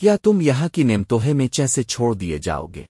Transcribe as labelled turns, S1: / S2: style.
S1: کیا تم یہاں کی نعمتوہے میں چیسے چھوڑ دیے جاؤ گے؟